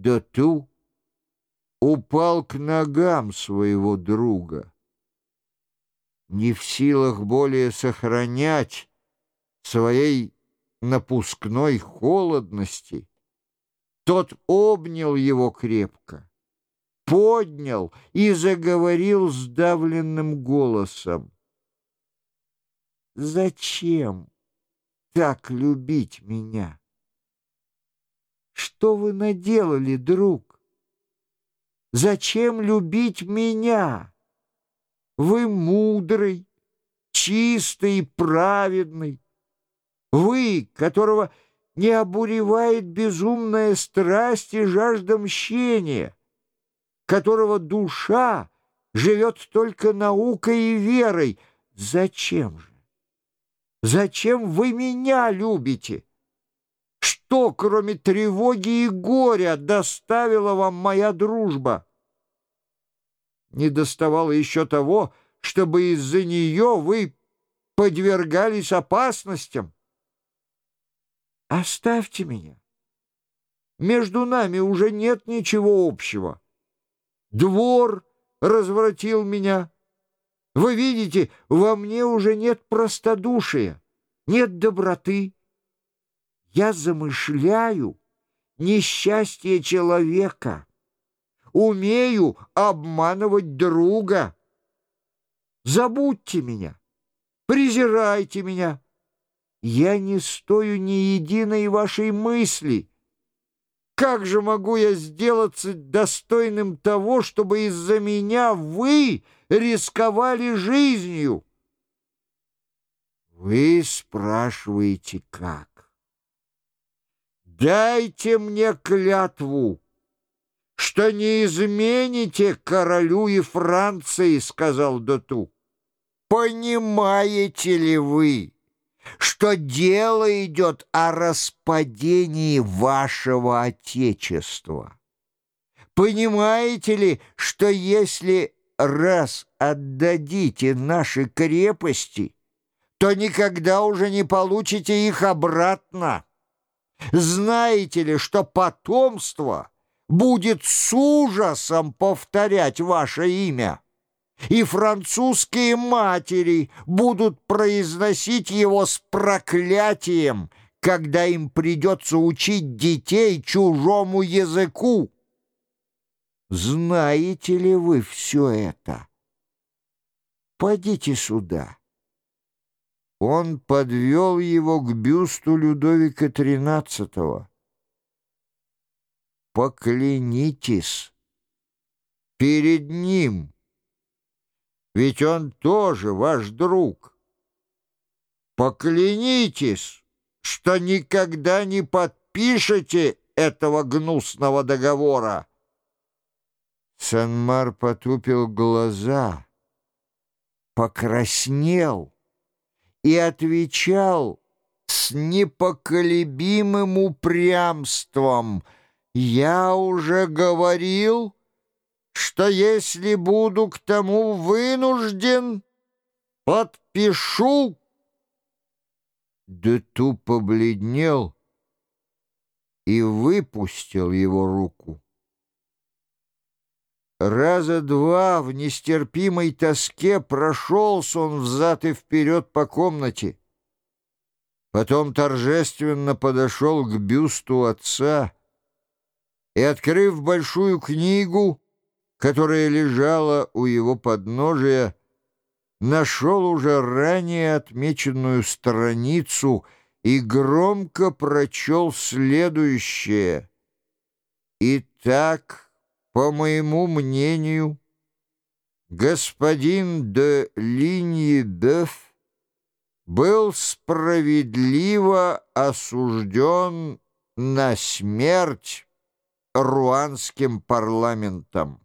Доту упал к ногам своего друга. Не в силах более сохранять своей напускной холодности, тот обнял его крепко, поднял и заговорил сдавленным голосом. «Зачем так любить меня? Что вы наделали, друг? Зачем любить меня? Вы мудрый, чистый и праведный. Вы, которого не обуревает безумная страсть и жажда мщения, которого душа живет только наукой и верой. Зачем же? Зачем вы меня любите? Что, кроме тревоги и горя, доставила вам моя дружба? Не доставало еще того, чтобы из-за нее вы подвергались опасностям. Оставьте меня. Между нами уже нет ничего общего. Двор развратил меня. Вы видите, во мне уже нет простодушия, нет доброты. Я замышляю несчастье человека, умею обманывать друга. Забудьте меня, презирайте меня. Я не стою ни единой вашей мысли. Как же могу я сделаться достойным того, чтобы из-за меня вы рисковали жизнью? Вы спрашиваете, как? Дайте мне клятву, что не измените королю и Франции, сказал Доту. Понимаете ли вы? что дело идет о распадении вашего Отечества. Понимаете ли, что если раз отдадите наши крепости, то никогда уже не получите их обратно? Знаете ли, что потомство будет с ужасом повторять ваше имя? и французские матери будут произносить его с проклятием, когда им придется учить детей чужому языку. Знаете ли вы все это? Пойдите сюда. Он подвел его к бюсту Людовика XIII. Поклянитесь перед ним, ведь он тоже ваш друг. Поклянитесь, что никогда не подпишете этого гнусного договора. Санмар потупил глаза, покраснел и отвечал с непоколебимым упрямством. «Я уже говорил...» что если буду к тому вынужден, подпишу. Дету побледнел и выпустил его руку. Раза два в нестерпимой тоске прошелся он взад и вперед по комнате. Потом торжественно подошел к бюсту отца и, открыв большую книгу, которая лежала у его подножия, нашел уже ранее отмеченную страницу и громко прочел следующее. «Итак, по моему мнению, господин де Линьебёв был справедливо осужден на смерть руанским парламентом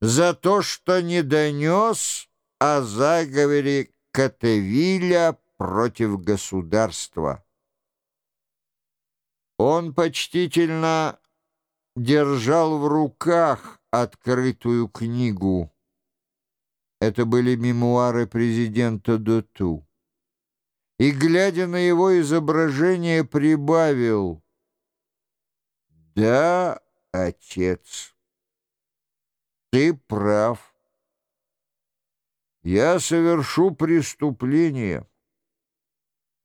за то, что не донес о заговоре Катевиля против государства. Он почтительно держал в руках открытую книгу. Это были мемуары президента Доту. И, глядя на его изображение, прибавил «Да, отец. Ты прав. Я совершу преступление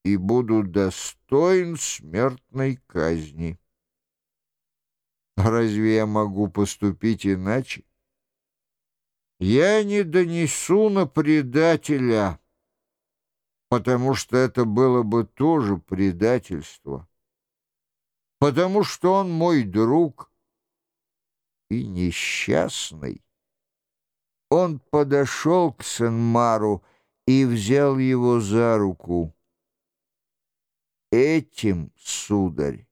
и буду достоин смертной казни. Разве я могу поступить иначе? Я не донесу на предателя, потому что это было бы тоже предательство, потому что он мой друг и несчастный. Он подошел к Сенмару и взял его за руку. Этим, сударь,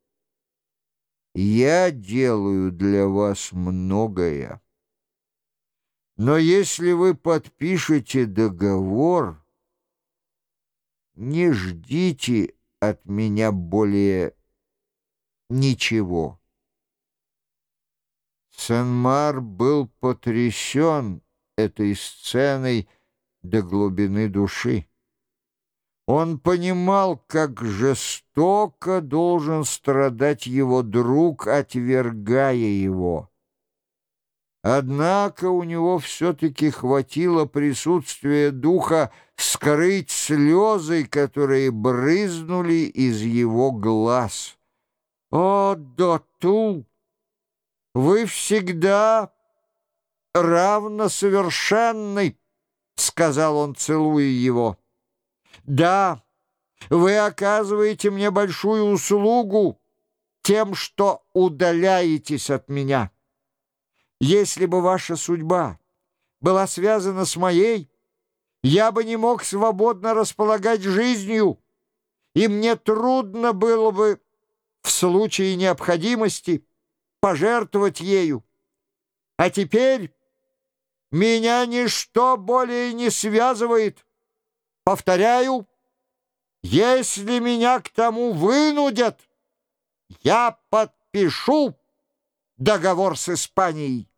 я делаю для вас многое. Но если вы подпишете договор, не ждите от меня более ничего. Сен-Мар был потрясен этой сценой до глубины души. Он понимал, как жестоко должен страдать его друг, отвергая его. Однако у него все-таки хватило присутствия духа скрыть слезы, которые брызнули из его глаз. «О, Доту, вы всегда равносовершенный!» — сказал он, целуя его. Да, вы оказываете мне большую услугу тем, что удаляетесь от меня. Если бы ваша судьба была связана с моей, я бы не мог свободно располагать жизнью, и мне трудно было бы в случае необходимости пожертвовать ею. А теперь меня ничто более не связывает. Повторяю, если меня к тому вынудят, я подпишу договор с Испанией.